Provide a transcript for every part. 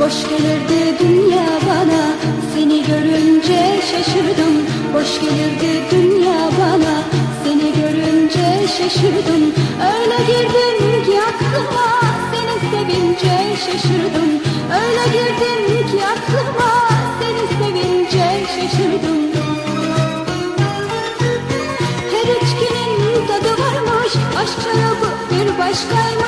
Boş gelirdi dünya bana. Seni görünce şaşırdım. Boş gelirdi dünya bana. Seni görünce şaşırdım. Öyle girdim ki aklıma. Seni sevince şaşırdım. Öyle girdim ki aklıma. Seni sevince şaşırdım. Her içkinin tadı varmış. Aşk şarabı bir başkaymış.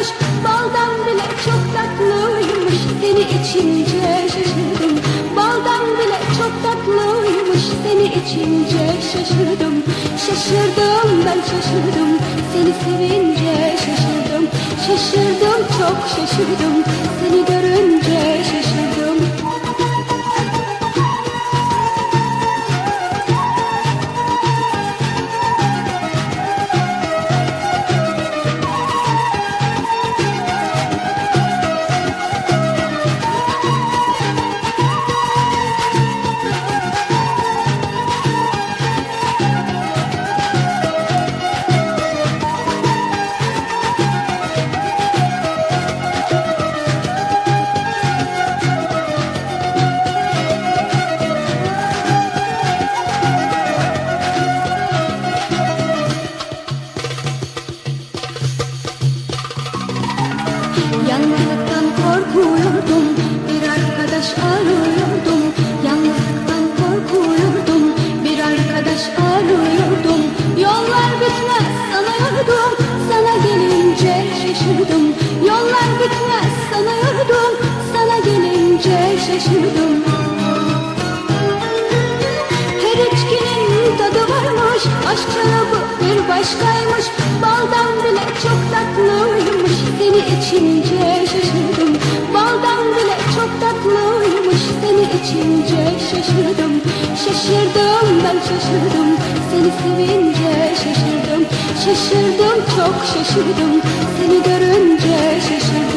İçince şaşırdım Şaşırdım ben şaşırdım. Seni sevince şaşırdım Şaşırdım çok şaşırdım. Seni görünce şaşırdım Yalnızlıktan korkuyordum Bir arkadaş arıyordum. Yalnızlıktan korkuyordum Bir arkadaş arıyordum. Yollar bitmez sanıyordum Sana gelince şaşırdım. Yollar bitmez sanıyordum Sana gelince şaşırdım. Her içkinin tadı varmış Aşk şarabı bir başkaymış şaşırdım Şaşırdım ben şaşırdım. Seni sevince şaşırdım Şaşırdım çok şaşırdım. Seni görünce şaşırdım